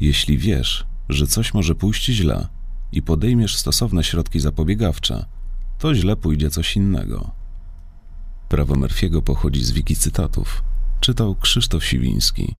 Jeśli wiesz, że coś może pójść źle i podejmiesz stosowne środki zapobiegawcze, to źle pójdzie coś innego. Prawo Murphy'ego pochodzi z wiki cytatów. Czytał Krzysztof Siwiński.